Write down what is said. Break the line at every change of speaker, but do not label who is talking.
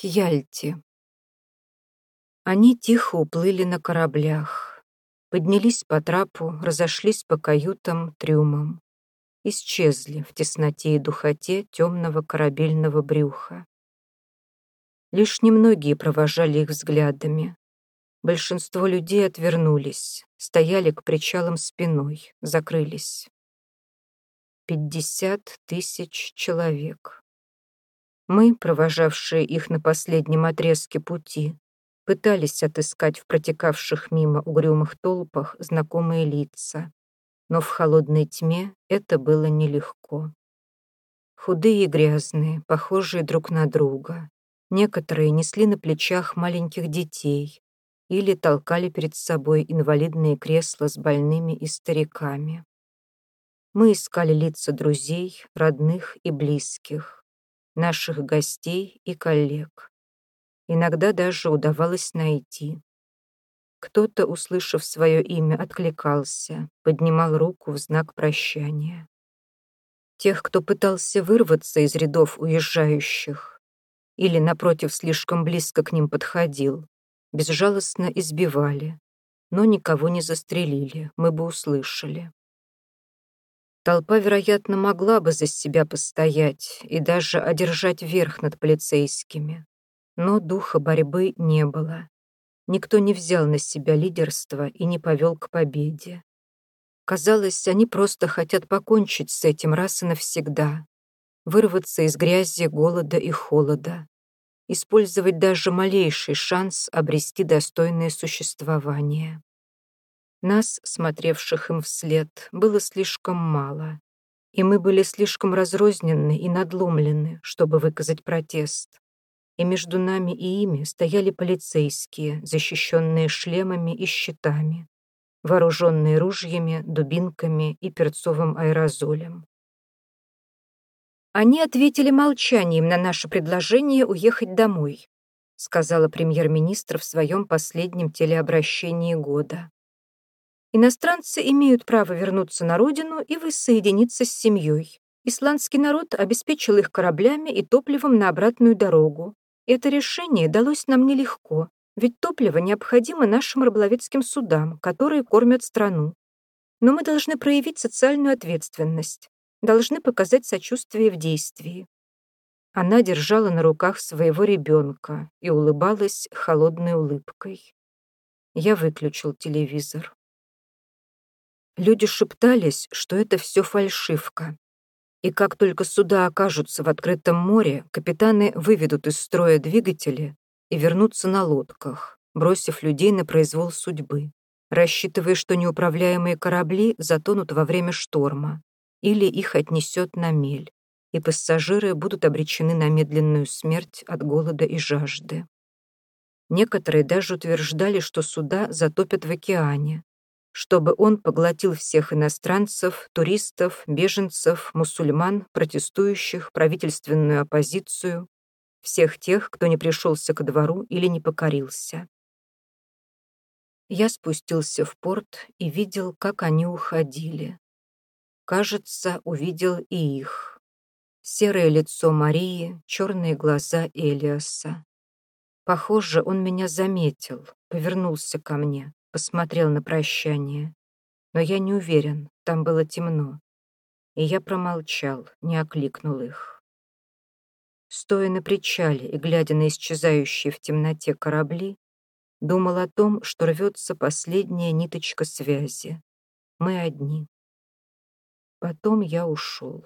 Хьяльти. Они тихо уплыли на кораблях, поднялись по трапу, разошлись по каютам, трюмам, исчезли в тесноте и духоте темного корабельного брюха. Лишь немногие провожали их взглядами. Большинство людей отвернулись, стояли к причалам спиной, закрылись. Пятьдесят тысяч человек. Мы, провожавшие их на последнем отрезке пути, пытались отыскать в протекавших мимо угрюмых толпах знакомые лица, но в холодной тьме это было нелегко. Худые и грязные, похожие друг на друга. Некоторые несли на плечах маленьких детей или толкали перед собой инвалидные кресла с больными и стариками. Мы искали лица друзей, родных и близких наших гостей и коллег. Иногда даже удавалось найти. Кто-то, услышав свое имя, откликался, поднимал руку в знак прощания. Тех, кто пытался вырваться из рядов уезжающих или, напротив, слишком близко к ним подходил, безжалостно избивали, но никого не застрелили, мы бы услышали. Толпа, вероятно, могла бы за себя постоять и даже одержать верх над полицейскими. Но духа борьбы не было. Никто не взял на себя лидерство и не повел к победе. Казалось, они просто хотят покончить с этим раз и навсегда. Вырваться из грязи, голода и холода. Использовать даже малейший шанс обрести достойное существование. Нас, смотревших им вслед, было слишком мало, и мы были слишком разрознены и надломлены, чтобы выказать протест. И между нами и ими стояли полицейские, защищенные шлемами и щитами, вооруженные ружьями, дубинками и перцовым аэрозолем. «Они ответили молчанием на наше предложение уехать домой», сказала премьер-министр в своем последнем телеобращении года. Иностранцы имеют право вернуться на родину и воссоединиться с семьей. Исландский народ обеспечил их кораблями и топливом на обратную дорогу. Это решение далось нам нелегко, ведь топливо необходимо нашим рыболовецким судам, которые кормят страну. Но мы должны проявить социальную ответственность, должны показать сочувствие в действии. Она держала на руках своего ребенка и улыбалась холодной улыбкой. Я выключил телевизор. Люди шептались, что это все фальшивка. И как только суда окажутся в открытом море, капитаны выведут из строя двигатели и вернутся на лодках, бросив людей на произвол судьбы, рассчитывая, что неуправляемые корабли затонут во время шторма или их отнесет на мель, и пассажиры будут обречены на медленную смерть от голода и жажды. Некоторые даже утверждали, что суда затопят в океане, чтобы он поглотил всех иностранцев, туристов, беженцев, мусульман, протестующих, правительственную оппозицию, всех тех, кто не пришелся ко двору или не покорился. Я спустился в порт и видел, как они уходили. Кажется, увидел и их. Серое лицо Марии, черные глаза Элиаса. Похоже, он меня заметил, повернулся ко мне посмотрел на прощание. Но я не уверен, там было темно. И я промолчал, не окликнул их. Стоя на причале и глядя на исчезающие в темноте корабли, думал о том, что рвется последняя ниточка связи. Мы одни. Потом я ушел.